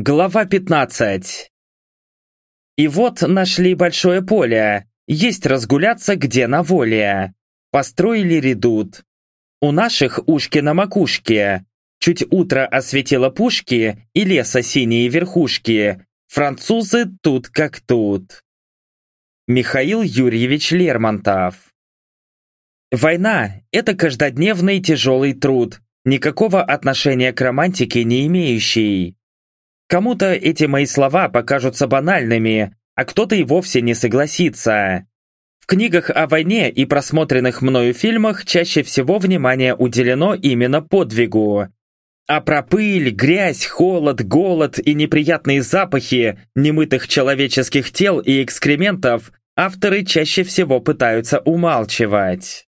Глава 15 И вот нашли большое поле, есть разгуляться где на воле. Построили редут. У наших ушки на макушке. Чуть утро осветило пушки и леса синие верхушки. Французы тут как тут. Михаил Юрьевич Лермонтов Война – это каждодневный тяжелый труд, никакого отношения к романтике не имеющий. Кому-то эти мои слова покажутся банальными, а кто-то и вовсе не согласится. В книгах о войне и просмотренных мною фильмах чаще всего внимание уделено именно подвигу. А про пыль, грязь, холод, голод и неприятные запахи немытых человеческих тел и экскрементов авторы чаще всего пытаются умалчивать.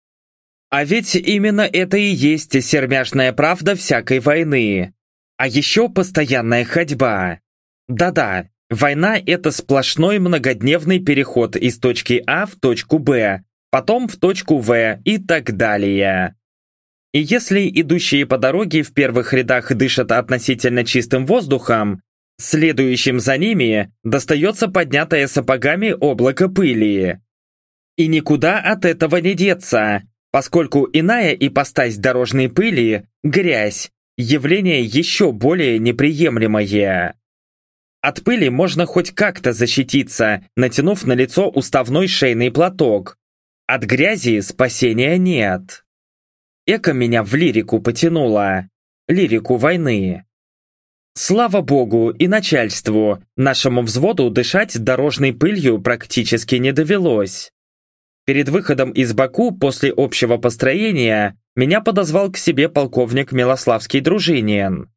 А ведь именно это и есть сермяжная правда всякой войны. А еще постоянная ходьба. Да-да, война – это сплошной многодневный переход из точки А в точку Б, потом в точку В и так далее. И если идущие по дороге в первых рядах дышат относительно чистым воздухом, следующим за ними достается поднятое сапогами облако пыли. И никуда от этого не деться, поскольку иная ипостась дорожной пыли – грязь, явление еще более неприемлемое. От пыли можно хоть как-то защититься, натянув на лицо уставной шейный платок. От грязи спасения нет. Эко меня в лирику потянуло. Лирику войны. Слава богу и начальству, нашему взводу дышать дорожной пылью практически не довелось. Перед выходом из Баку после общего построения меня подозвал к себе полковник Милославский Дружинин.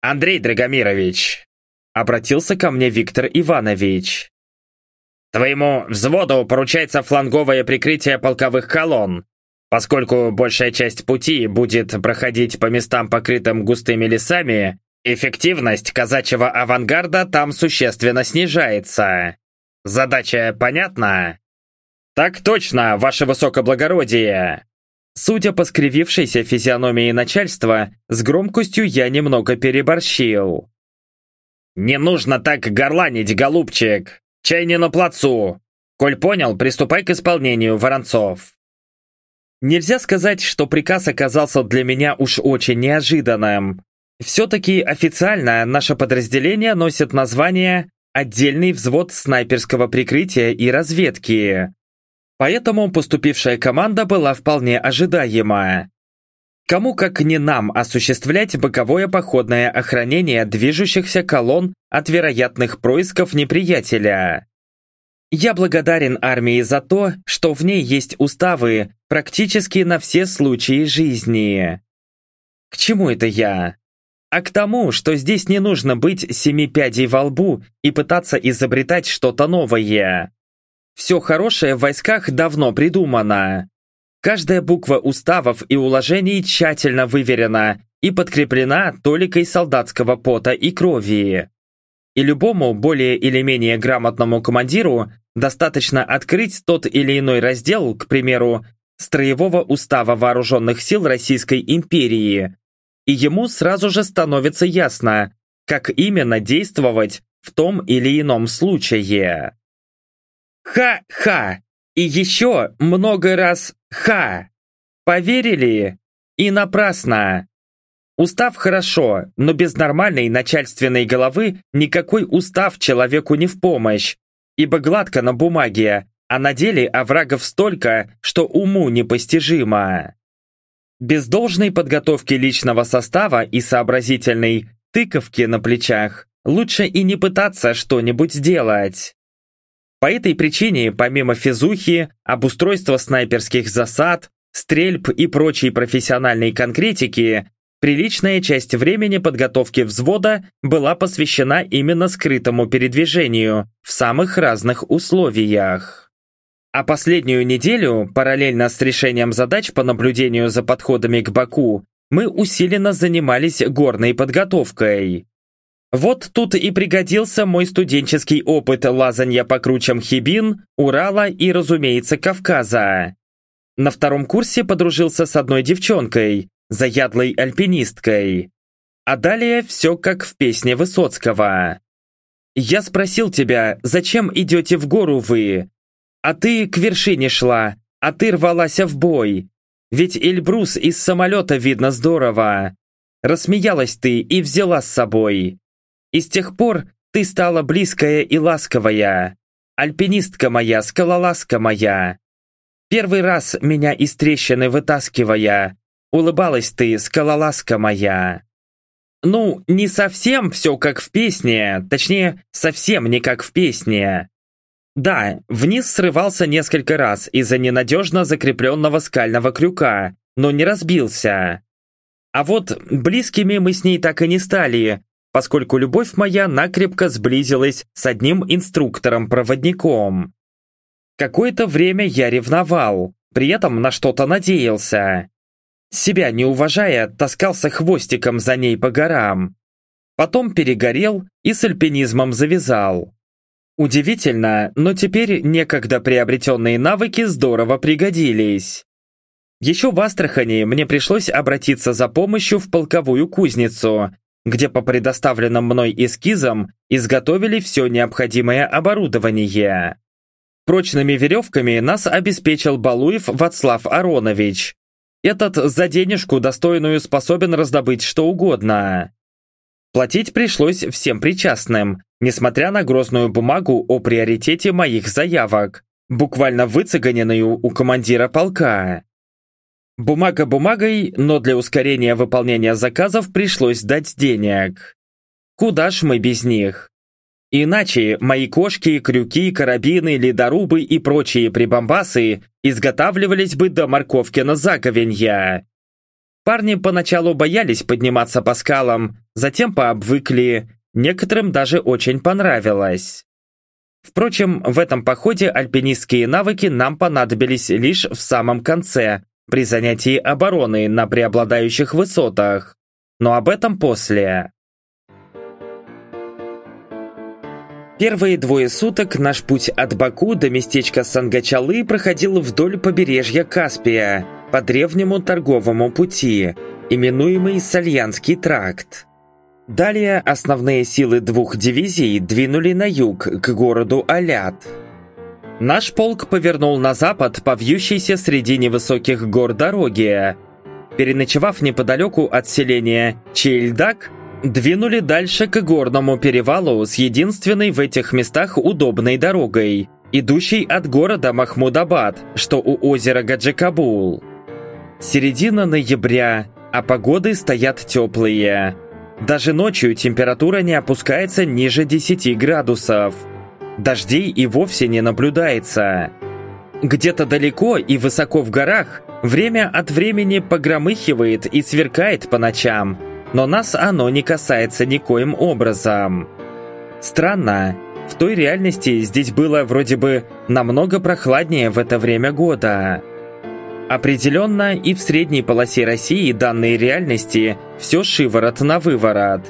«Андрей Драгомирович!» Обратился ко мне Виктор Иванович. «Твоему взводу поручается фланговое прикрытие полковых колонн, поскольку большая часть пути будет проходить по местам, покрытым густыми лесами, эффективность казачьего авангарда там существенно снижается. Задача понятна?» «Так точно, ваше высокоблагородие!» Судя по скривившейся физиономии начальства, с громкостью я немного переборщил. «Не нужно так горланить, голубчик! Чай не на плацу! Коль понял, приступай к исполнению, Воронцов!» Нельзя сказать, что приказ оказался для меня уж очень неожиданным. Все-таки официально наше подразделение носит название «Отдельный взвод снайперского прикрытия и разведки». Поэтому поступившая команда была вполне ожидаема. Кому как не нам осуществлять боковое походное охранение движущихся колонн от вероятных происков неприятеля. Я благодарен армии за то, что в ней есть уставы практически на все случаи жизни. К чему это я? А к тому, что здесь не нужно быть семи пядей во лбу и пытаться изобретать что-то новое. Все хорошее в войсках давно придумано. Каждая буква уставов и уложений тщательно выверена и подкреплена толикой солдатского пота и крови. И любому более или менее грамотному командиру достаточно открыть тот или иной раздел, к примеру, Строевого устава Вооруженных сил Российской империи, и ему сразу же становится ясно, как именно действовать в том или ином случае. Ха-ха! И еще много раз ха! Поверили? И напрасно! Устав хорошо, но без нормальной начальственной головы никакой устав человеку не в помощь, ибо гладко на бумаге, а на деле оврагов столько, что уму непостижимо. Без должной подготовки личного состава и сообразительной тыковки на плечах лучше и не пытаться что-нибудь сделать. По этой причине, помимо физухи, обустройства снайперских засад, стрельб и прочей профессиональной конкретики, приличная часть времени подготовки взвода была посвящена именно скрытому передвижению в самых разных условиях. А последнюю неделю, параллельно с решением задач по наблюдению за подходами к Баку, мы усиленно занимались горной подготовкой. Вот тут и пригодился мой студенческий опыт лазанья по кручам Хибин, Урала и, разумеется, Кавказа. На втором курсе подружился с одной девчонкой, заядлой альпинисткой. А далее все как в песне Высоцкого. «Я спросил тебя, зачем идете в гору вы? А ты к вершине шла, а ты рвалась в бой. Ведь Эльбрус из самолета видно здорово. Рассмеялась ты и взяла с собой. И с тех пор ты стала близкая и ласковая. Альпинистка моя, скалолазка моя. Первый раз меня из трещины вытаскивая, улыбалась ты, скалолазка моя. Ну, не совсем все как в песне, точнее, совсем не как в песне. Да, вниз срывался несколько раз из-за ненадежно закрепленного скального крюка, но не разбился. А вот близкими мы с ней так и не стали, поскольку любовь моя накрепко сблизилась с одним инструктором-проводником. Какое-то время я ревновал, при этом на что-то надеялся. Себя не уважая, таскался хвостиком за ней по горам. Потом перегорел и с альпинизмом завязал. Удивительно, но теперь некогда приобретенные навыки здорово пригодились. Еще в Астрахани мне пришлось обратиться за помощью в полковую кузницу, где по предоставленным мной эскизам изготовили все необходимое оборудование. Прочными веревками нас обеспечил Балуев Вацлав Аронович. Этот за денежку достойную способен раздобыть что угодно. Платить пришлось всем причастным, несмотря на грозную бумагу о приоритете моих заявок, буквально выцеганенную у командира полка. Бумага бумагой, но для ускорения выполнения заказов пришлось дать денег. Куда ж мы без них? Иначе мои кошки, крюки, карабины, ледорубы и прочие прибамбасы изготавливались бы до морковки на заговенья. Парни поначалу боялись подниматься по скалам, затем пообвыкли, некоторым даже очень понравилось. Впрочем, в этом походе альпинистские навыки нам понадобились лишь в самом конце, при занятии обороны на преобладающих высотах. Но об этом после. Первые двое суток наш путь от Баку до местечка Сангачалы проходил вдоль побережья Каспия по древнему торговому пути, именуемый Сальянский тракт. Далее основные силы двух дивизий двинули на юг, к городу Алят. Наш полк повернул на запад по вьющейся среди невысоких гор дороге. Переночевав неподалеку от селения Чейльдак, Двинули дальше к горному перевалу с единственной в этих местах удобной дорогой, идущей от города Махмудабад, что у озера Гаджикабул. Середина ноября, а погоды стоят теплые. Даже ночью температура не опускается ниже 10 градусов. Дождей и вовсе не наблюдается. Где-то далеко и высоко в горах время от времени погромыхивает и сверкает по ночам – но нас оно не касается никоим образом. Странно, в той реальности здесь было вроде бы намного прохладнее в это время года. Определенно и в средней полосе России данной реальности все шиворот на выворот.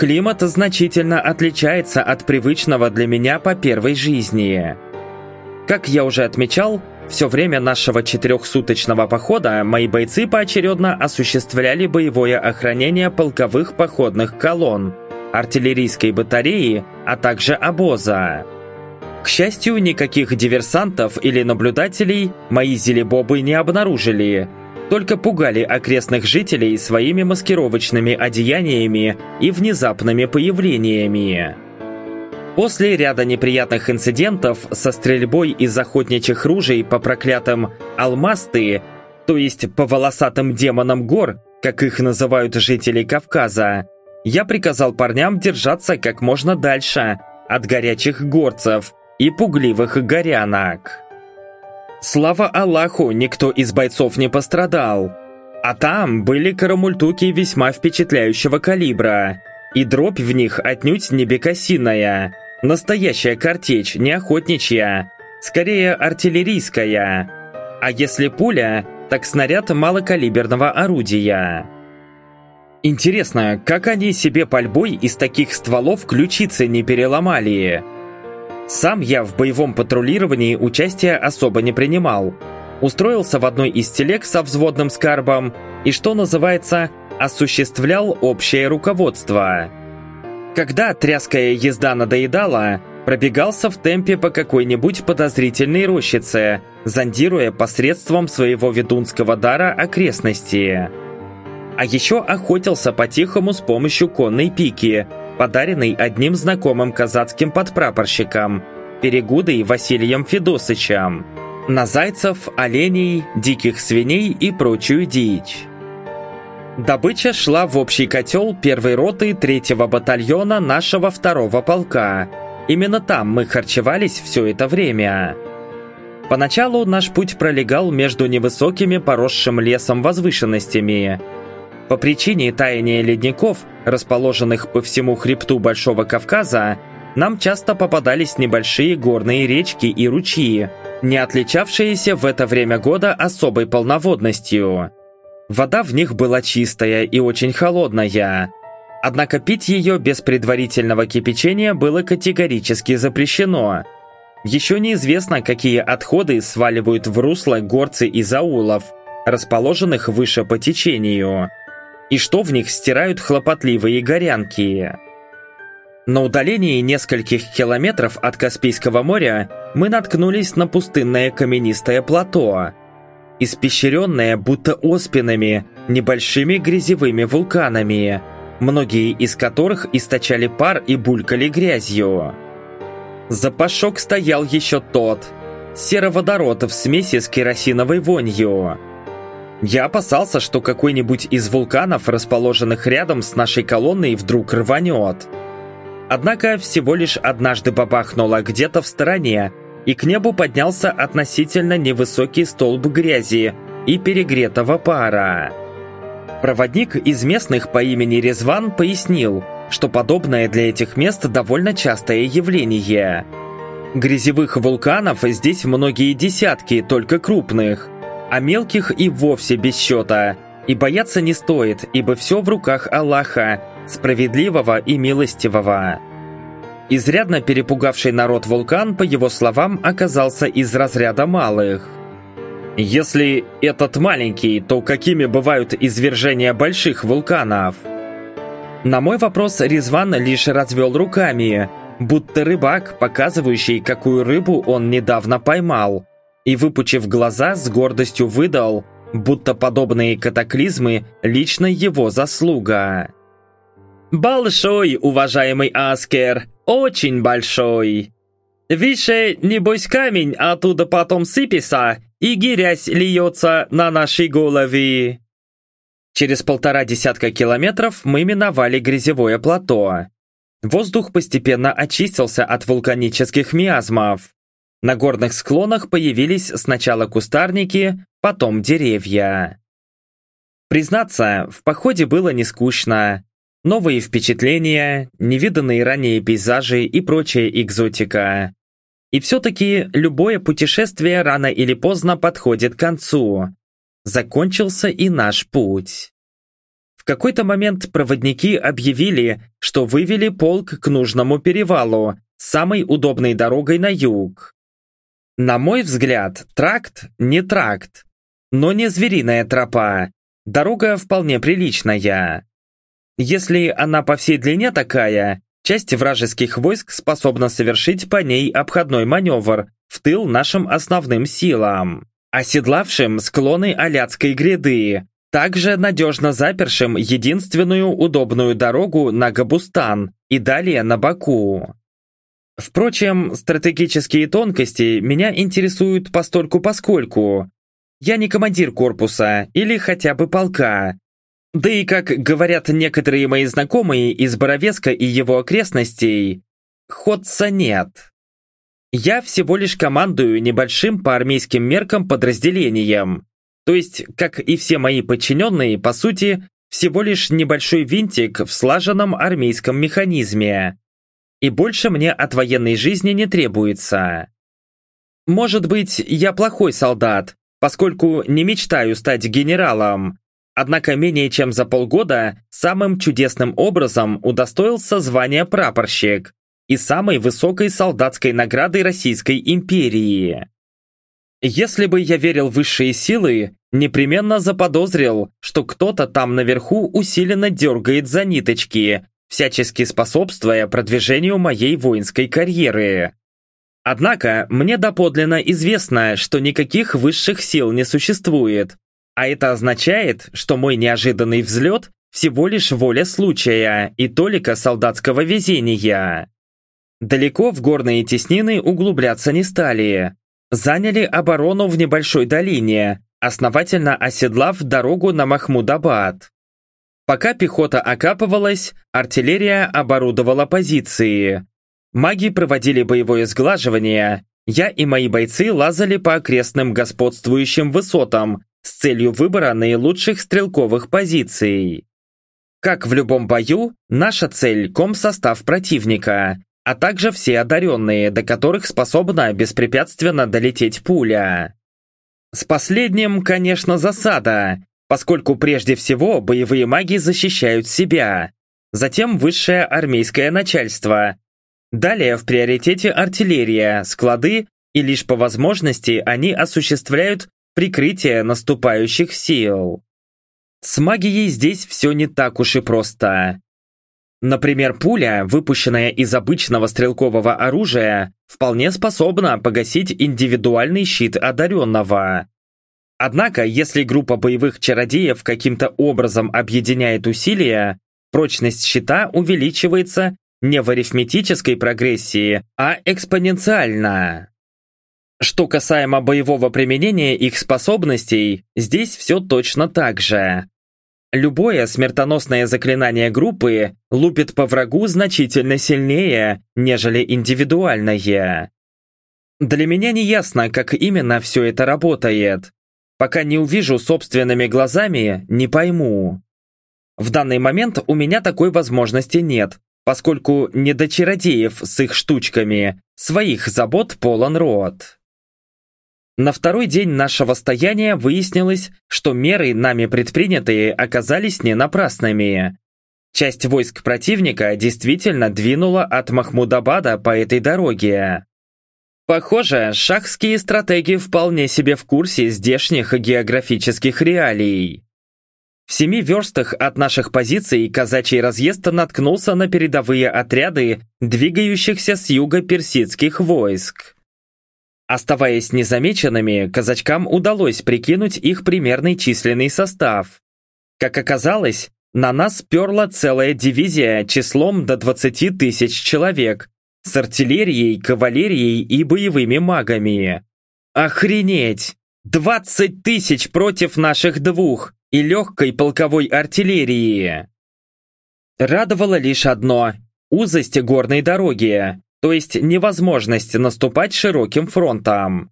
Климат значительно отличается от привычного для меня по первой жизни. Как я уже отмечал, все время нашего четырехсуточного похода мои бойцы поочередно осуществляли боевое охранение полковых походных колонн, артиллерийской батареи, а также обоза. К счастью, никаких диверсантов или наблюдателей мои зелебобы не обнаружили, только пугали окрестных жителей своими маскировочными одеяниями и внезапными появлениями. После ряда неприятных инцидентов со стрельбой из охотничьих ружей по проклятым «алмасты», то есть по волосатым демонам гор, как их называют жители Кавказа, я приказал парням держаться как можно дальше от горячих горцев и пугливых горянок. Слава Аллаху, никто из бойцов не пострадал. А там были карамультуки весьма впечатляющего калибра, и дробь в них отнюдь не бекасиная, Настоящая картечь, не охотничья, скорее артиллерийская. А если пуля, так снаряд малокалиберного орудия. Интересно, как они себе пальбой из таких стволов ключицы не переломали? Сам я в боевом патрулировании участия особо не принимал. Устроился в одной из телег со взводным скарбом и, что называется, осуществлял общее руководство. Когда тряская езда надоедала, пробегался в темпе по какой-нибудь подозрительной рощице, зондируя посредством своего ведунского дара окрестности. А еще охотился по-тихому с помощью конной пики, подаренной одним знакомым казацким подпрапорщиком, Перегудой Василием Федосычем, на зайцев, оленей, диких свиней и прочую дичь. Добыча шла в общий котел первой роты третьего батальона нашего второго полка. Именно там мы харчевались все это время. Поначалу наш путь пролегал между невысокими поросшим лесом возвышенностями. По причине таяния ледников, расположенных по всему хребту Большого Кавказа, нам часто попадались небольшие горные речки и ручьи, не отличавшиеся в это время года особой полноводностью. Вода в них была чистая и очень холодная. Однако пить ее без предварительного кипячения было категорически запрещено. Еще неизвестно, какие отходы сваливают в русло горцы из аулов, расположенных выше по течению, и что в них стирают хлопотливые горянки. На удалении нескольких километров от Каспийского моря мы наткнулись на пустынное каменистое плато – испещренная будто оспинами, небольшими грязевыми вулканами, многие из которых источали пар и булькали грязью. Запашок стоял еще тот, сероводород в смеси с керосиновой вонью. Я опасался, что какой-нибудь из вулканов, расположенных рядом с нашей колонной, вдруг рванет. Однако всего лишь однажды бабахнуло где-то в стороне, и к небу поднялся относительно невысокий столб грязи и перегретого пара. Проводник из местных по имени Резван пояснил, что подобное для этих мест довольно частое явление. Грязевых вулканов здесь многие десятки, только крупных, а мелких и вовсе без счета, и бояться не стоит, ибо все в руках Аллаха, справедливого и милостивого. Изрядно перепугавший народ вулкан, по его словам, оказался из разряда малых. Если этот маленький, то какими бывают извержения больших вулканов? На мой вопрос Резван лишь развел руками, будто рыбак, показывающий, какую рыбу он недавно поймал, и, выпучив глаза, с гордостью выдал, будто подобные катаклизмы – лично его заслуга. «Большой, уважаемый Аскер, очень большой. Выше, небось, камень оттуда потом сыпется, и грязь льется на наши головы. Через полтора десятка километров мы миновали грязевое плато. Воздух постепенно очистился от вулканических миазмов. На горных склонах появились сначала кустарники, потом деревья. Признаться, в походе было не скучно. Новые впечатления, невиданные ранее пейзажи и прочая экзотика. И все-таки любое путешествие рано или поздно подходит к концу. Закончился и наш путь. В какой-то момент проводники объявили, что вывели полк к нужному перевалу, самой удобной дорогой на юг. На мой взгляд, тракт не тракт, но не звериная тропа. Дорога вполне приличная. Если она по всей длине такая, часть вражеских войск способна совершить по ней обходной маневр в тыл нашим основным силам, оседлавшим склоны Аляцкой гряды, также надежно запершим единственную удобную дорогу на Габустан и далее на Баку. Впрочем, стратегические тонкости меня интересуют постольку-поскольку. Я не командир корпуса или хотя бы полка, да и, как говорят некоторые мои знакомые из Боровеска и его окрестностей, ходца нет. Я всего лишь командую небольшим по армейским меркам подразделением. То есть, как и все мои подчиненные, по сути, всего лишь небольшой винтик в слаженном армейском механизме. И больше мне от военной жизни не требуется. Может быть, я плохой солдат, поскольку не мечтаю стать генералом, Однако менее чем за полгода самым чудесным образом удостоился звания прапорщик и самой высокой солдатской награды Российской империи. Если бы я верил в высшие силы, непременно заподозрил, что кто-то там наверху усиленно дергает за ниточки, всячески способствуя продвижению моей воинской карьеры. Однако, мне доподлинно известно, что никаких высших сил не существует, а это означает, что мой неожиданный взлет всего лишь воля случая и толика солдатского везения. Далеко в горные теснины углубляться не стали. Заняли оборону в небольшой долине, основательно оседлав дорогу на Махмудабад. Пока пехота окапывалась, артиллерия оборудовала позиции. Маги проводили боевое сглаживание, я и мои бойцы лазали по окрестным господствующим высотам с целью выбора наилучших стрелковых позиций. Как в любом бою, наша цель – комсостав противника, а также все одаренные, до которых способна беспрепятственно долететь пуля. С последним, конечно, засада, поскольку прежде всего боевые маги защищают себя, затем высшее армейское начальство, далее в приоритете артиллерия, склады и лишь по возможности они осуществляют прикрытие наступающих сил. С магией здесь все не так уж и просто. Например, пуля, выпущенная из обычного стрелкового оружия, вполне способна погасить индивидуальный щит одаренного. Однако, если группа боевых чародеев каким-то образом объединяет усилия, прочность щита увеличивается не в арифметической прогрессии, а экспоненциально. Что касаемо боевого применения их способностей, здесь все точно так же. Любое смертоносное заклинание группы лупит по врагу значительно сильнее, нежели индивидуальное. Для меня не ясно, как именно все это работает. Пока не увижу собственными глазами, не пойму. В данный момент у меня такой возможности нет, поскольку не до чародеев с их штучками, своих забот полон рот. На второй день нашего стояния выяснилось, что меры, нами предпринятые, оказались не напрасными. Часть войск противника действительно двинула от Махмудабада по этой дороге. Похоже, шахские стратеги вполне себе в курсе здешних географических реалий. В семи верстах от наших позиций казачий разъезд наткнулся на передовые отряды, двигающихся с юга персидских войск. Оставаясь незамеченными, казачкам удалось прикинуть их примерный численный состав. Как оказалось, на нас перла целая дивизия числом до 20 тысяч человек, с артиллерией, кавалерией и боевыми магами. Охренеть! 20 тысяч против наших двух и легкой полковой артиллерии! Радовало лишь одно – узость горной дороги, то есть невозможность наступать широким фронтом.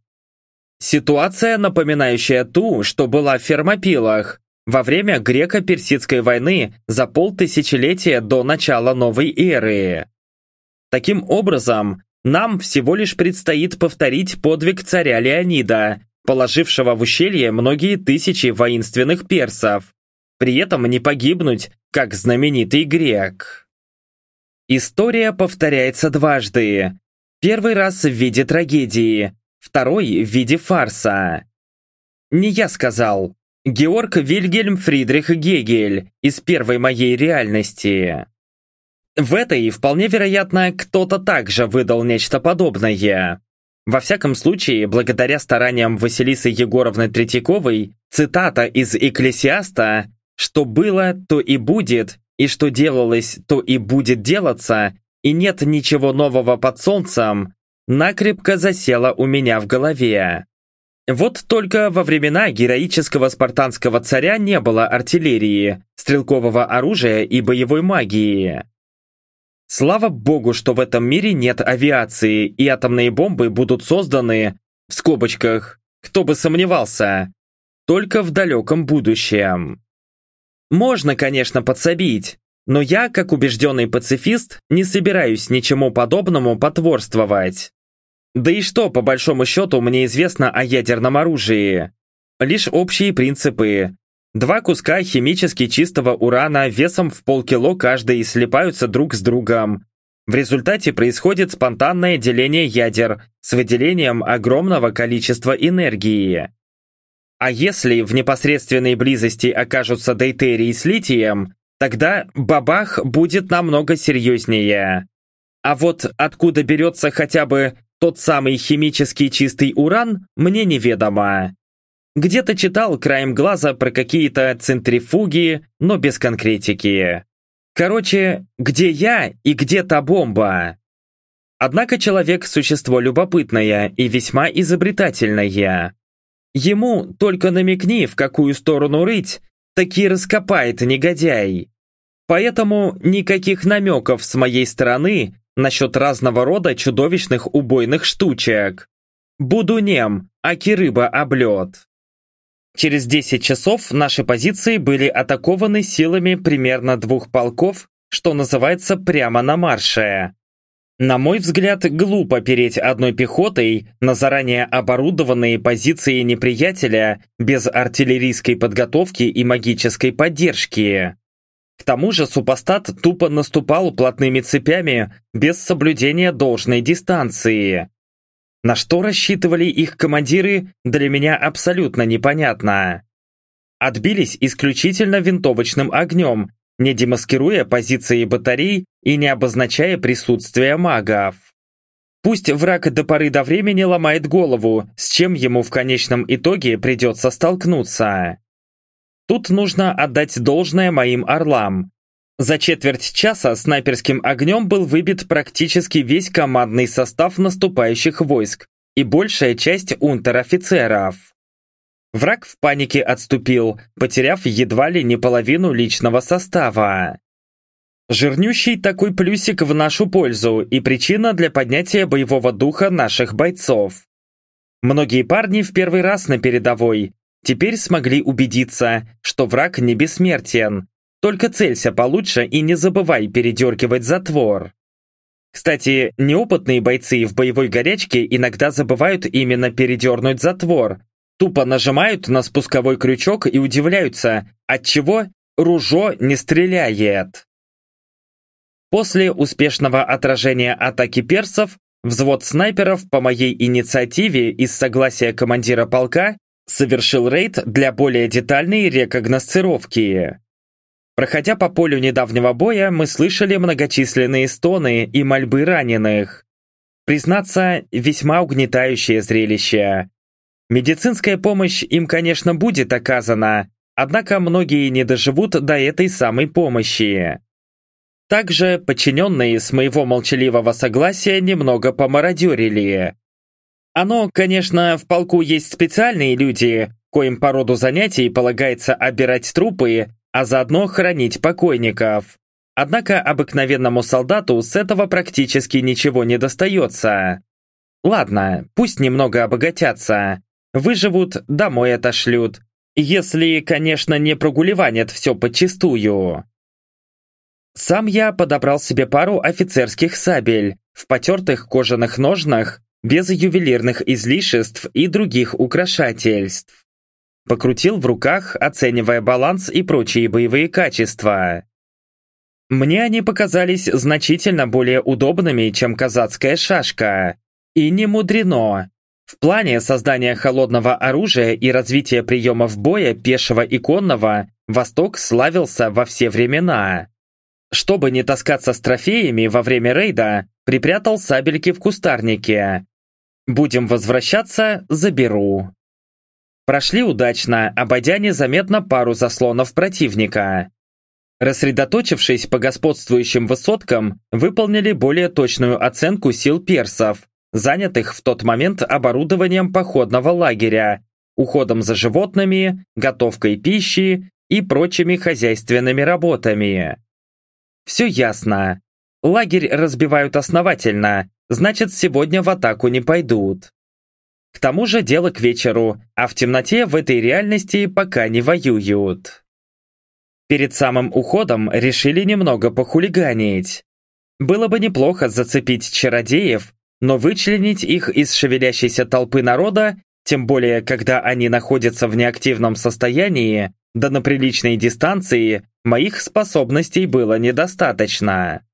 Ситуация, напоминающая ту, что была в Фермопилах во время греко-персидской войны за полтысячелетия до начала новой эры. Таким образом, нам всего лишь предстоит повторить подвиг царя Леонида, положившего в ущелье многие тысячи воинственных персов, при этом не погибнуть, как знаменитый грек. История повторяется дважды. Первый раз в виде трагедии, второй в виде фарса. Не я сказал. Георг Вильгельм Фридрих Гегель из первой моей реальности. В этой, вполне вероятно, кто-то также выдал нечто подобное. Во всяком случае, благодаря стараниям Василисы Егоровны Третьяковой, цитата из «Экклесиаста» «Что было, то и будет, и что делалось, то и будет делаться, и нет ничего нового под солнцем», накрепко засела у меня в голове. Вот только во времена героического спартанского царя не было артиллерии, стрелкового оружия и боевой магии. Слава богу, что в этом мире нет авиации, и атомные бомбы будут созданы, в скобочках, кто бы сомневался, только в далеком будущем. Можно, конечно, подсобить, но я, как убежденный пацифист, не собираюсь ничему подобному потворствовать. Да и что, по большому счету, мне известно о ядерном оружии? Лишь общие принципы, Два куска химически чистого урана весом в полкило каждый слипаются друг с другом. В результате происходит спонтанное деление ядер с выделением огромного количества энергии. А если в непосредственной близости окажутся дейтерий с литием, тогда бабах будет намного серьезнее. А вот откуда берется хотя бы тот самый химически чистый уран, мне неведомо. Где-то читал краем глаза про какие-то центрифуги, но без конкретики. Короче, где я и где та бомба? Однако человек – существо любопытное и весьма изобретательное. Ему только намекни, в какую сторону рыть, таки раскопает негодяй. Поэтому никаких намеков с моей стороны насчет разного рода чудовищных убойных штучек. Буду нем, аки рыба облет. Через 10 часов наши позиции были атакованы силами примерно двух полков, что называется прямо на марше. На мой взгляд, глупо переть одной пехотой на заранее оборудованные позиции неприятеля без артиллерийской подготовки и магической поддержки. К тому же супостат тупо наступал плотными цепями без соблюдения должной дистанции. На что рассчитывали их командиры, для меня абсолютно непонятно. Отбились исключительно винтовочным огнем, не демаскируя позиции батарей и не обозначая присутствие магов. Пусть враг до поры до времени ломает голову, с чем ему в конечном итоге придется столкнуться. Тут нужно отдать должное моим орлам. За четверть часа снайперским огнем был выбит практически весь командный состав наступающих войск и большая часть унтер-офицеров. Враг в панике отступил, потеряв едва ли не половину личного состава. Жирнющий такой плюсик в нашу пользу и причина для поднятия боевого духа наших бойцов. Многие парни в первый раз на передовой, теперь смогли убедиться, что враг не бессмертен. Только целься получше и не забывай передергивать затвор. Кстати, неопытные бойцы в боевой горячке иногда забывают именно передернуть затвор. Тупо нажимают на спусковой крючок и удивляются, отчего ружо не стреляет. После успешного отражения атаки персов, взвод снайперов по моей инициативе из согласия командира полка совершил рейд для более детальной рекогносцировки. Проходя по полю недавнего боя, мы слышали многочисленные стоны и мольбы раненых. Признаться, весьма угнетающее зрелище. Медицинская помощь им, конечно, будет оказана, однако многие не доживут до этой самой помощи. Также подчиненные с моего молчаливого согласия немного помародерили, оно, конечно, в полку есть специальные люди, коим по роду занятий полагается обирать трупы, а заодно хранить покойников. Однако обыкновенному солдату с этого практически ничего не достается. Ладно, пусть немного обогатятся. Выживут, домой отошлют. Если, конечно, не прогуливанят все подчистую. Сам я подобрал себе пару офицерских сабель в потертых кожаных ножнах без ювелирных излишеств и других украшательств. Покрутил в руках, оценивая баланс и прочие боевые качества. Мне они показались значительно более удобными, чем казацкая шашка. И не мудрено. В плане создания холодного оружия и развития приемов боя пешего и конного Восток славился во все времена. Чтобы не таскаться с трофеями во время рейда, припрятал сабельки в кустарнике, Будем возвращаться, заберу. Прошли удачно, обойдя незаметно пару заслонов противника. Рассредоточившись по господствующим высоткам, выполнили более точную оценку сил персов, занятых в тот момент оборудованием походного лагеря, уходом за животными, готовкой пищи и прочими хозяйственными работами. Все ясно. Лагерь разбивают основательно, значит сегодня в атаку не пойдут. К тому же дело к вечеру, а в темноте в этой реальности пока не воюют. Перед самым уходом решили немного похулиганить. Было бы неплохо зацепить чародеев, но вычленить их из шевелящейся толпы народа, тем более когда они находятся в неактивном состоянии, да на приличной дистанции, моих способностей было недостаточно.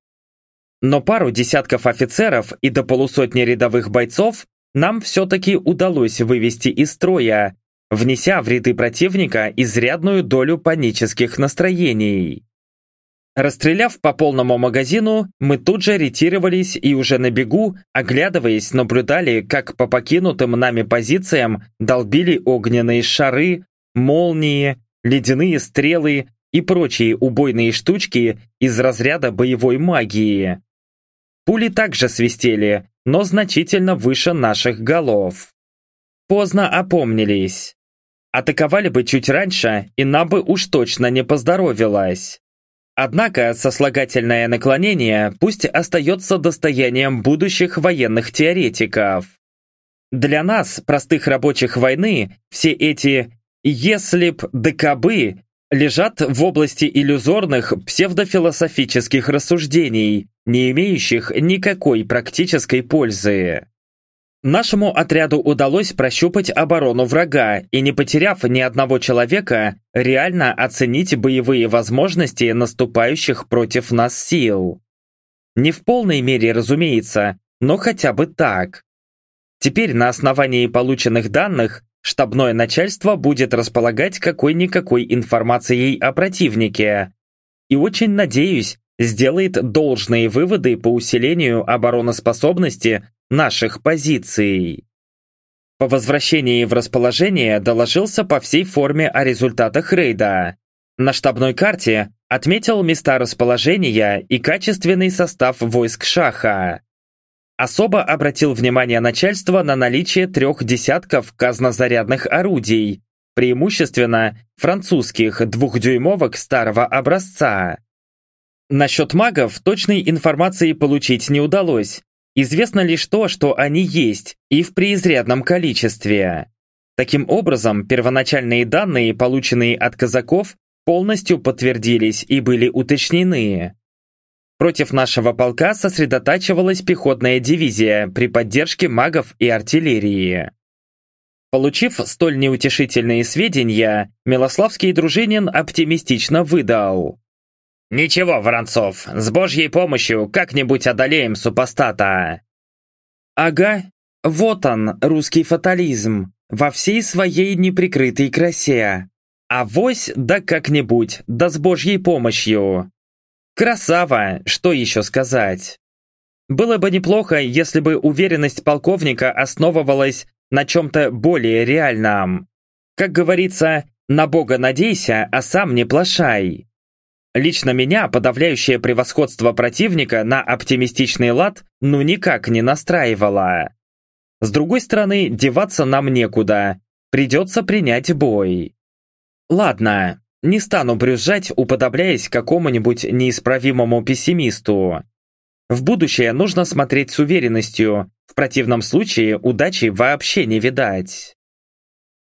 Но пару десятков офицеров и до полусотни рядовых бойцов нам все-таки удалось вывести из строя, внеся в ряды противника изрядную долю панических настроений. Расстреляв по полному магазину, мы тут же ретировались и уже на бегу, оглядываясь, наблюдали, как по покинутым нами позициям долбили огненные шары, молнии, ледяные стрелы и прочие убойные штучки из разряда боевой магии. Пули также свистели, но значительно выше наших голов. Поздно опомнились. Атаковали бы чуть раньше, и нам бы уж точно не поздоровилось. Однако сослагательное наклонение пусть остается достоянием будущих военных теоретиков. Для нас, простых рабочих войны, все эти «если б ДКБ» лежат в области иллюзорных псевдофилософических рассуждений, не имеющих никакой практической пользы. Нашему отряду удалось прощупать оборону врага и, не потеряв ни одного человека, реально оценить боевые возможности наступающих против нас сил. Не в полной мере, разумеется, но хотя бы так. Теперь на основании полученных данных штабное начальство будет располагать какой-никакой информацией о противнике. И очень надеюсь, сделает должные выводы по усилению обороноспособности наших позиций. По возвращении в расположение доложился по всей форме о результатах рейда. На штабной карте отметил места расположения и качественный состав войск Шаха. Особо обратил внимание начальства на наличие трех десятков казнозарядных орудий, преимущественно французских двухдюймовок старого образца. Насчет магов точной информации получить не удалось, Известно лишь то, что они есть, и в преизрядном количестве. Таким образом, первоначальные данные, полученные от казаков, полностью подтвердились и были уточнены. Против нашего полка сосредотачивалась пехотная дивизия при поддержке магов и артиллерии. Получив столь неутешительные сведения, Милославский дружинин оптимистично выдал. «Ничего, Воронцов, с божьей помощью как-нибудь одолеем супостата!» «Ага, вот он, русский фатализм, во всей своей неприкрытой красе. А вось да как-нибудь, да с божьей помощью!» «Красава, что еще сказать?» Было бы неплохо, если бы уверенность полковника основывалась на чем-то более реальном. Как говорится, на Бога надейся, а сам не плашай. Лично меня подавляющее превосходство противника на оптимистичный лад ну никак не настраивало. С другой стороны, деваться нам некуда. Придется принять бой. Ладно, не стану брюзжать, уподобляясь какому-нибудь неисправимому пессимисту. В будущее нужно смотреть с уверенностью, в противном случае удачи вообще не видать.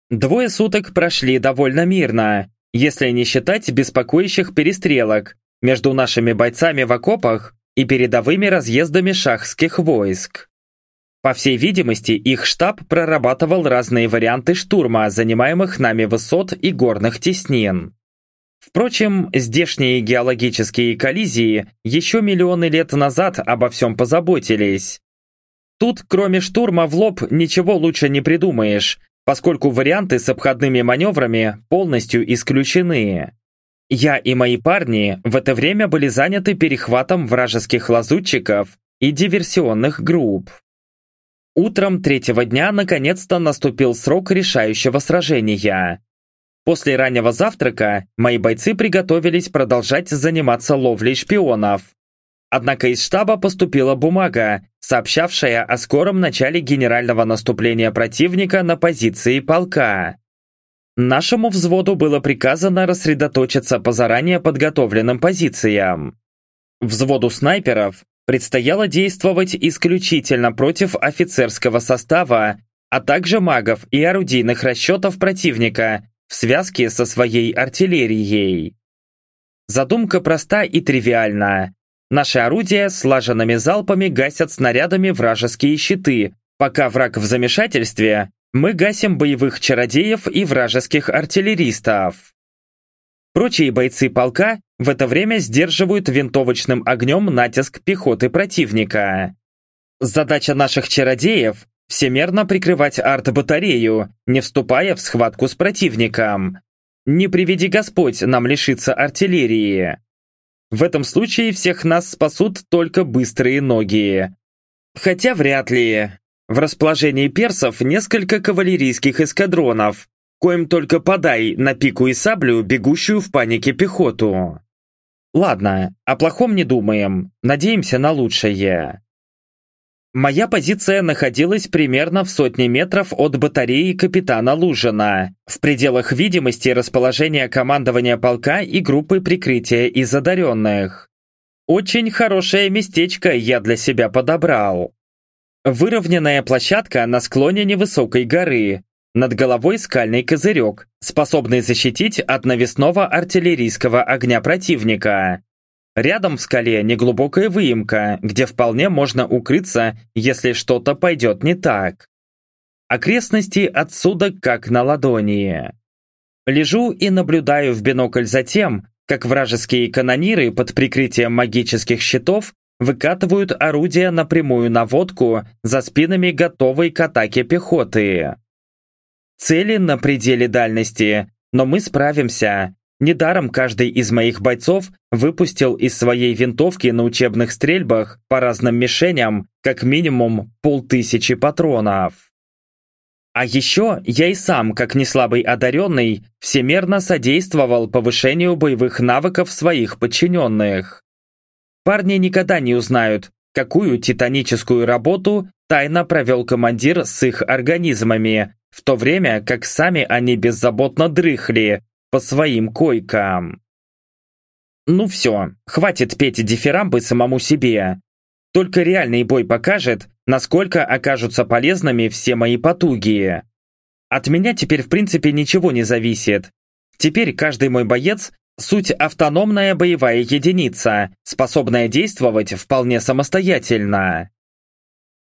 Двое суток прошли довольно мирно, если не считать беспокоящих перестрелок между нашими бойцами в окопах и передовыми разъездами шахских войск. По всей видимости, их штаб прорабатывал разные варианты штурма занимаемых нами высот и горных теснин. Впрочем, здешние геологические коллизии еще миллионы лет назад обо всем позаботились. Тут, кроме штурма в лоб, ничего лучше не придумаешь, поскольку варианты с обходными маневрами полностью исключены. Я и мои парни в это время были заняты перехватом вражеских лазутчиков и диверсионных групп. Утром третьего дня наконец-то наступил срок решающего сражения. После раннего завтрака мои бойцы приготовились продолжать заниматься ловлей шпионов, Однако из штаба поступила бумага, сообщавшая о скором начале генерального наступления противника на позиции полка. Нашему взводу было приказано рассредоточиться по заранее подготовленным позициям. Взводу снайперов предстояло действовать исключительно против офицерского состава, а также магов и орудийных расчетов противника в связке со своей артиллерией. Задумка проста и тривиальна. Наши орудия слаженными залпами гасят снарядами вражеские щиты, пока враг в замешательстве, мы гасим боевых чародеев и вражеских артиллеристов. Прочие бойцы полка в это время сдерживают винтовочным огнем натиск пехоты противника. Задача наших чародеев – всемерно прикрывать арт-батарею, не вступая в схватку с противником. Не приведи Господь нам лишиться артиллерии. В этом случае всех нас спасут только быстрые ноги. Хотя вряд ли. В расположении персов несколько кавалерийских эскадронов, коим только подай на пику и саблю бегущую в панике пехоту. Ладно, о плохом не думаем, надеемся на лучшее. Моя позиция находилась примерно в сотне метров от батареи капитана Лужина, в пределах видимости расположения командования полка и группы прикрытия из одаренных. Очень хорошее местечко я для себя подобрал. Выровненная площадка на склоне невысокой горы, над головой скальный козырек, способный защитить от навесного артиллерийского огня противника. Рядом в скале неглубокая выемка, где вполне можно укрыться, если что-то пойдет не так. Окрестности отсюда как на ладони. Лежу и наблюдаю в бинокль за тем, как вражеские канониры под прикрытием магических щитов выкатывают орудия на прямую наводку за спинами готовой к атаке пехоты. Цели на пределе дальности, но мы справимся. Недаром каждый из моих бойцов выпустил из своей винтовки на учебных стрельбах по разным мишеням как минимум полтысячи патронов. А еще я и сам, как неслабый одаренный, всемерно содействовал повышению боевых навыков своих подчиненных. Парни никогда не узнают, какую титаническую работу тайно провел командир с их организмами, в то время как сами они беззаботно дрыхли, по своим койкам. Ну все, хватит петь дифирамбы самому себе. Только реальный бой покажет, насколько окажутся полезными все мои потуги. От меня теперь в принципе ничего не зависит. Теперь каждый мой боец – суть автономная боевая единица, способная действовать вполне самостоятельно.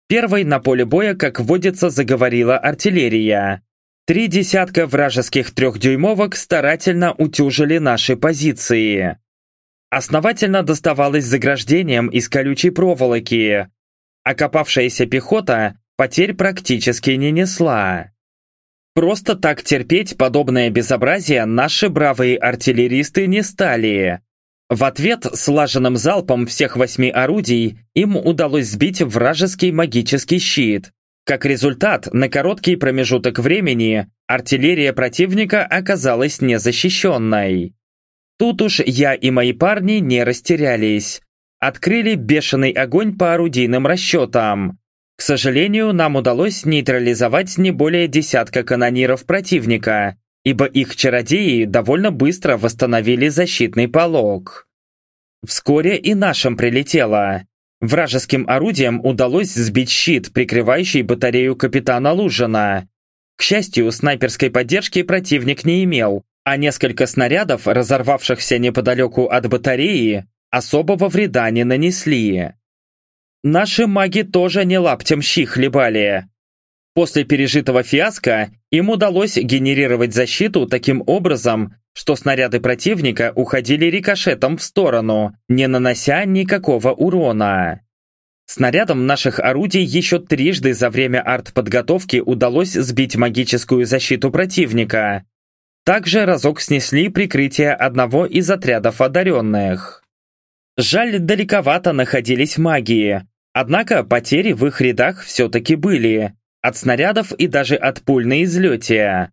Первой на поле боя, как водится, заговорила артиллерия. Три десятка вражеских трехдюймовок старательно утюжили наши позиции. Основательно доставалось заграждением из колючей проволоки. Окопавшаяся пехота потерь практически не несла. Просто так терпеть подобное безобразие наши бравые артиллеристы не стали. В ответ слаженным залпом всех восьми орудий им удалось сбить вражеский магический щит, как результат, на короткий промежуток времени артиллерия противника оказалась незащищенной. Тут уж я и мои парни не растерялись. Открыли бешеный огонь по орудийным расчетам. К сожалению, нам удалось нейтрализовать не более десятка канониров противника, ибо их чародеи довольно быстро восстановили защитный полог. Вскоре и нашим прилетело. Вражеским орудием удалось сбить щит, прикрывающий батарею капитана Лужина. К счастью, снайперской поддержки противник не имел, а несколько снарядов, разорвавшихся неподалеку от батареи, особого вреда не нанесли. Наши маги тоже не лаптем щи хлебали. После пережитого фиаско им удалось генерировать защиту таким образом, что снаряды противника уходили рикошетом в сторону, не нанося никакого урона. Снарядом наших орудий еще трижды за время артподготовки удалось сбить магическую защиту противника. Также разок снесли прикрытие одного из отрядов одаренных. Жаль, далековато находились магии, однако потери в их рядах все-таки были, от снарядов и даже от пуль на излете.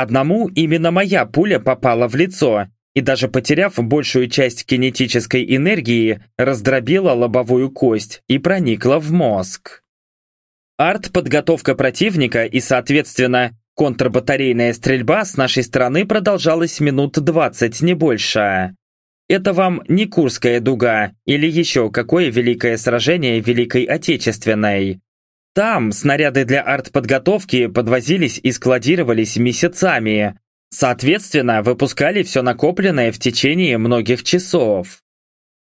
Одному именно моя пуля попала в лицо, и даже потеряв большую часть кинетической энергии, раздробила лобовую кость и проникла в мозг. Арт-подготовка противника и, соответственно, контрбатарейная стрельба с нашей стороны продолжалась минут 20, не больше. Это вам не Курская дуга или еще какое великое сражение Великой Отечественной. Там снаряды для артподготовки подвозились и складировались месяцами. Соответственно, выпускали все накопленное в течение многих часов.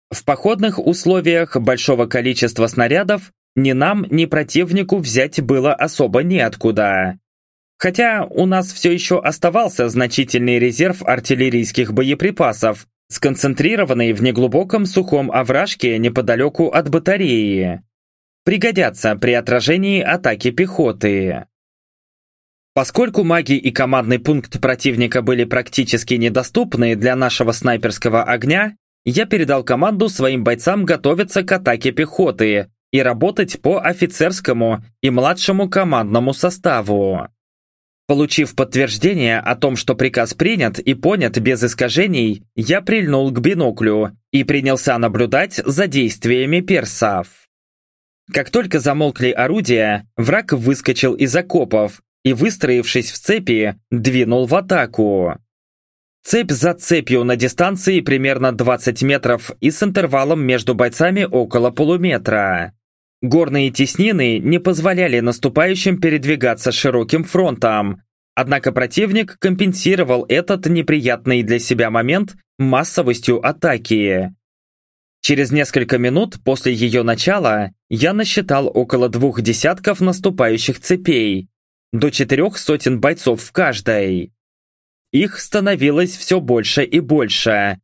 В походных условиях большого количества снарядов ни нам, ни противнику взять было особо неоткуда. Хотя у нас все еще оставался значительный резерв артиллерийских боеприпасов, сконцентрированный в неглубоком сухом овражке неподалеку от батареи. Пригодятся при отражении атаки пехоты. Поскольку маги и командный пункт противника были практически недоступны для нашего снайперского огня, я передал команду своим бойцам готовиться к атаке пехоты и работать по офицерскому и младшему командному составу. Получив подтверждение о том, что приказ принят и понят без искажений, я прильнул к биноклю и принялся наблюдать за действиями персов. Как только замолкли орудия, враг выскочил из окопов и, выстроившись в цепи, двинул в атаку. Цепь за цепью на дистанции примерно 20 метров и с интервалом между бойцами около полуметра. Горные теснины не позволяли наступающим передвигаться широким фронтом, однако противник компенсировал этот неприятный для себя момент массовостью атаки. Через несколько минут после ее начала я насчитал около двух десятков наступающих цепей, до четырех сотен бойцов в каждой. Их становилось все больше и больше.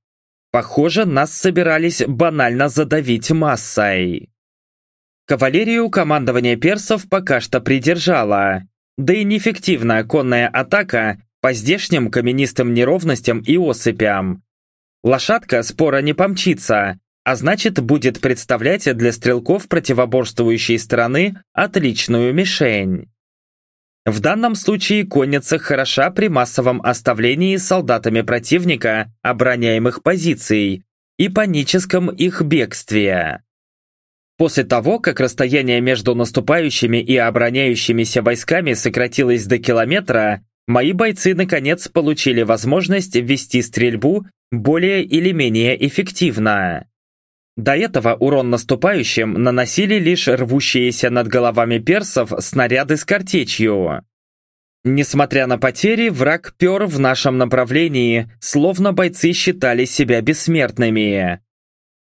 Похоже, нас собирались банально задавить массой. Кавалерию командование персов пока что придержало, да и неэффективная конная атака по здешним каменистым неровностям и осыпям. Лошадка спора не помчится, а значит будет представлять для стрелков противоборствующей стороны отличную мишень. В данном случае конница хороша при массовом оставлении солдатами противника обороняемых позиций и паническом их бегстве. После того, как расстояние между наступающими и обороняющимися войсками сократилось до километра, мои бойцы наконец получили возможность вести стрельбу более или менее эффективно. До этого урон наступающим наносили лишь рвущиеся над головами персов снаряды с картечью. Несмотря на потери, враг пер в нашем направлении, словно бойцы считали себя бессмертными.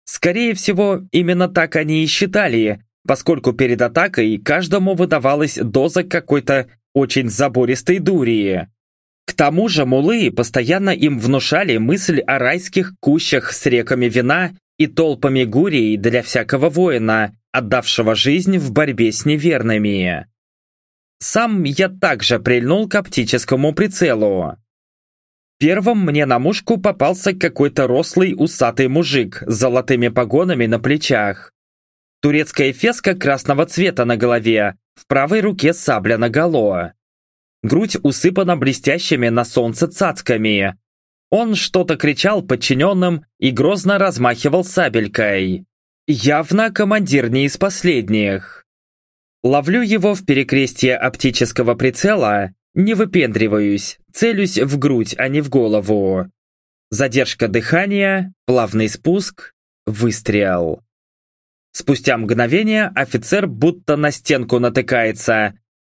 Скорее всего, именно так они и считали, поскольку перед атакой каждому выдавалась доза какой-то очень забористой дури. К тому же мулы постоянно им внушали мысль о райских кущах с реками вина и толпами гурий для всякого воина, отдавшего жизнь в борьбе с неверными. Сам я также прильнул к оптическому прицелу. Первым мне на мушку попался какой-то рослый усатый мужик с золотыми погонами на плечах. Турецкая феска красного цвета на голове, в правой руке сабля наголо. Грудь усыпана блестящими на солнце цацками. Он что-то кричал подчиненным и грозно размахивал сабелькой. Явно командир не из последних. Ловлю его в перекрестие оптического прицела не выпендриваюсь, целюсь в грудь, а не в голову. Задержка дыхания, плавный спуск, выстрел. Спустя мгновение офицер будто на стенку натыкается.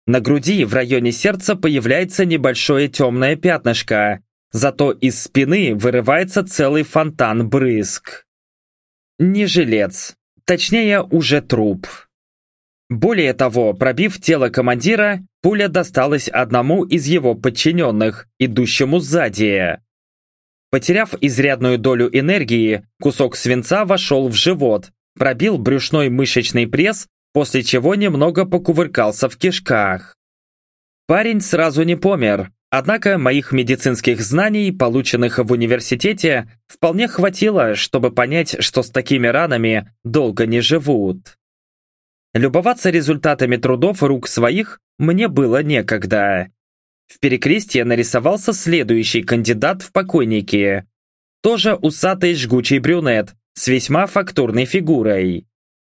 На груди в районе сердца появляется небольшое темное пятнышко, зато из спины вырывается целый фонтан брызг. Не жилец, точнее уже труп. Более того, пробив тело командира, пуля досталась одному из его подчиненных, идущему сзади. Потеряв изрядную долю энергии, кусок свинца вошел в живот, пробил брюшной мышечный пресс, после чего немного покувыркался в кишках. Парень сразу не помер, однако моих медицинских знаний, полученных в университете, вполне хватило, чтобы понять, что с такими ранами долго не живут. Любоваться результатами трудов рук своих мне было некогда. В перекрестье нарисовался следующий кандидат в покойники. Тоже усатый жгучий брюнет с весьма фактурной фигурой.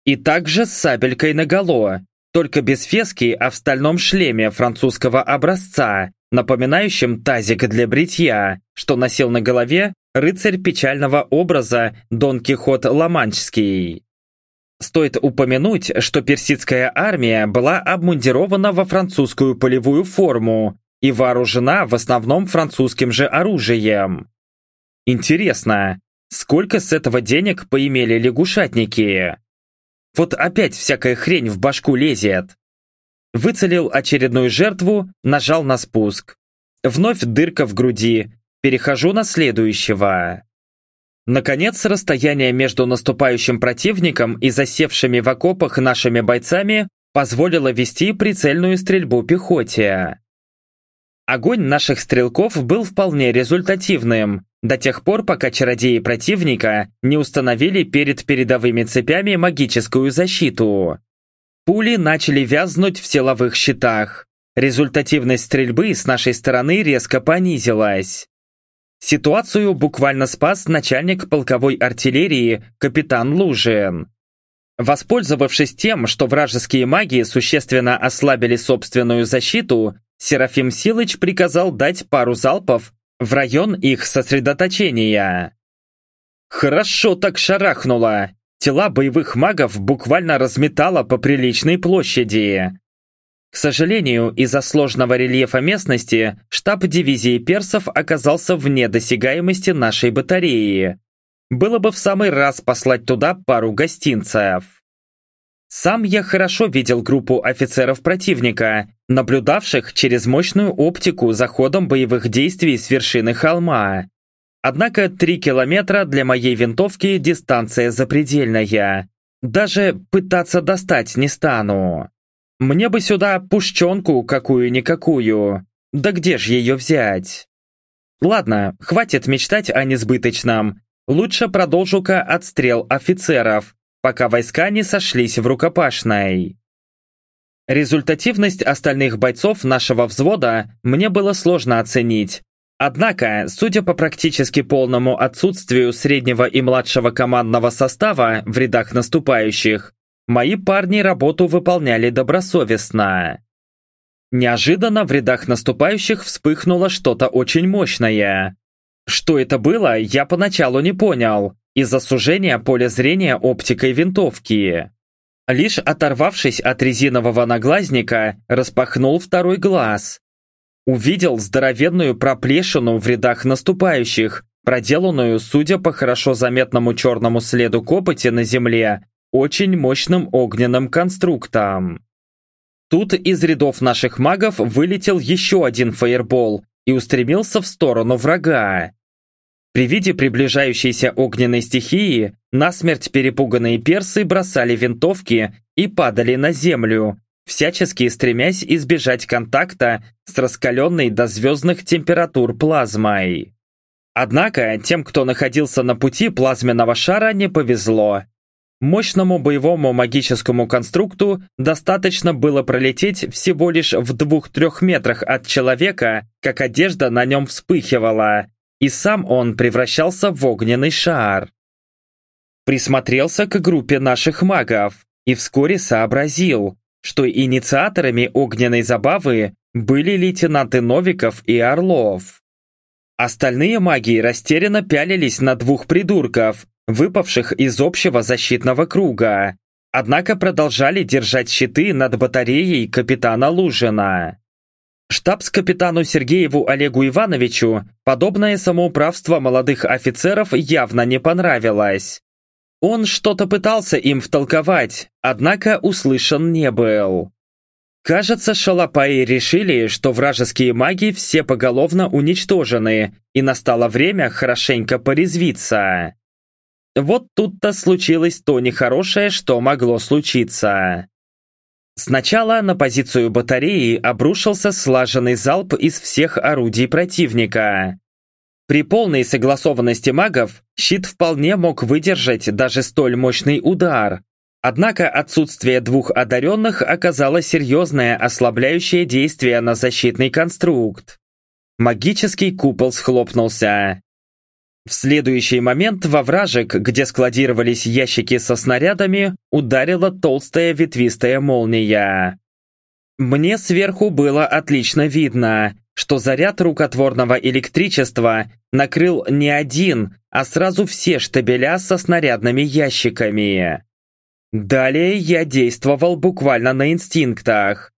И также с сабелькой наголо, только без фески, а в стальном шлеме французского образца, напоминающем тазик для бритья, что носил на голове рыцарь печального образа Дон Кихот Ламанчский. Стоит упомянуть, что персидская армия была обмундирована во французскую полевую форму и вооружена в основном французским же оружием. Интересно, сколько с этого денег поимели лягушатники? Вот опять всякая хрень в башку лезет. Выцелил очередную жертву, нажал на спуск. Вновь дырка в груди. Перехожу на следующего. Наконец, расстояние между наступающим противником и засевшими в окопах нашими бойцами позволило вести прицельную стрельбу пехоте. Огонь наших стрелков был вполне результативным, до тех пор, пока чародеи противника не установили перед передовыми цепями магическую защиту. Пули начали вязнуть в силовых щитах. Результативность стрельбы с нашей стороны резко понизилась. Ситуацию буквально спас начальник полковой артиллерии капитан Лужин. Воспользовавшись тем, что вражеские маги существенно ослабили собственную защиту, Серафим Силыч приказал дать пару залпов в район их сосредоточения. Хорошо так шарахнуло. Тела боевых магов буквально разметало по приличной площади. К сожалению, из-за сложного рельефа местности штаб дивизии персов оказался вне досягаемости нашей батареи. Было бы в самый раз послать туда пару гостинцев. Сам я хорошо видел группу офицеров противника, наблюдавших через мощную оптику за ходом боевых действий с вершины холма. Однако три километра для моей винтовки дистанция запредельная. Даже пытаться достать не стану. Мне бы сюда пушченку какую-никакую. Да где ж ее взять? Ладно, хватит мечтать о несбыточном. Лучше продолжу-ка отстрел офицеров, пока войска не сошлись в рукопашной. Результативность остальных бойцов нашего взвода мне было сложно оценить. Однако, судя по практически полному отсутствию среднего и младшего командного состава в рядах наступающих, Мои парни работу выполняли добросовестно. Неожиданно в рядах наступающих вспыхнуло что-то очень мощное. Что это было, я поначалу не понял, из-за сужения поля зрения оптикой винтовки. Лишь оторвавшись от резинового наглазника, распахнул второй глаз. Увидел здоровенную проплешину в рядах наступающих, проделанную, судя по хорошо заметному черному следу копоти на земле, очень мощным огненным конструктом. Тут из рядов наших магов вылетел еще один фаербол и устремился в сторону врага. При виде приближающейся огненной стихии насмерть перепуганные персы бросали винтовки и падали на землю, всячески стремясь избежать контакта с раскаленной до звездных температур плазмой. Однако тем, кто находился на пути плазменного шара, не повезло. Мощному боевому магическому конструкту достаточно было пролететь всего лишь в двух-трех метрах от человека, как одежда на нем вспыхивала, и сам он превращался в огненный шар. Присмотрелся к группе наших магов и вскоре сообразил, что инициаторами огненной забавы были лейтенанты Новиков и Орлов. Остальные маги растерянно пялились на двух придурков, выпавших из общего защитного круга, однако продолжали держать щиты над батареей капитана Лужина. Штабс-капитану Сергееву Олегу Ивановичу подобное самоуправство молодых офицеров явно не понравилось. Он что-то пытался им втолковать, однако услышан не был. Кажется, шалопаи решили, что вражеские маги все поголовно уничтожены, и настало время хорошенько порезвиться. Вот тут-то случилось то нехорошее, что могло случиться. Сначала на позицию батареи обрушился слаженный залп из всех орудий противника. При полной согласованности магов щит вполне мог выдержать даже столь мощный удар. Однако отсутствие двух одаренных оказало серьезное ослабляющее действие на защитный конструкт. Магический купол схлопнулся. В следующий момент во вражек, где складировались ящики со снарядами, ударила толстая ветвистая молния. Мне сверху было отлично видно, что заряд рукотворного электричества накрыл не один, а сразу все штабеля со снарядными ящиками. Далее я действовал буквально на инстинктах.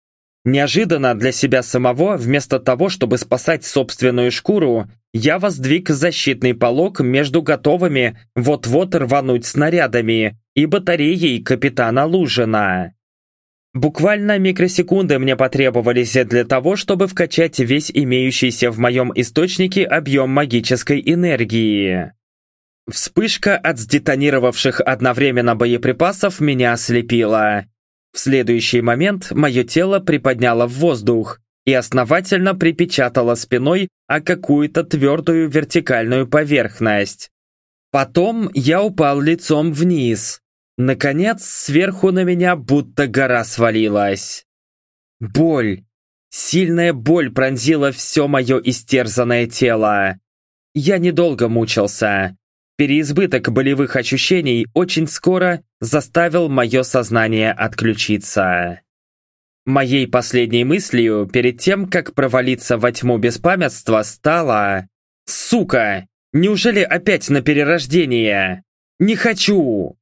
Неожиданно для себя самого, вместо того, чтобы спасать собственную шкуру, я воздвиг защитный полог между готовыми вот-вот рвануть снарядами и батареей капитана Лужина. Буквально микросекунды мне потребовались для того, чтобы вкачать весь имеющийся в моем источнике объем магической энергии. Вспышка от сдетонировавших одновременно боеприпасов меня ослепила. В следующий момент мое тело приподняло в воздух и основательно припечатало спиной о какую-то твердую вертикальную поверхность. Потом я упал лицом вниз. Наконец, сверху на меня будто гора свалилась. Боль. Сильная боль пронзила все мое истерзанное тело. Я недолго мучился. Переизбыток болевых ощущений очень скоро заставил мое сознание отключиться. Моей последней мыслью перед тем, как провалиться во тьму беспамятства, стало «Сука! Неужели опять на перерождение? Не хочу!»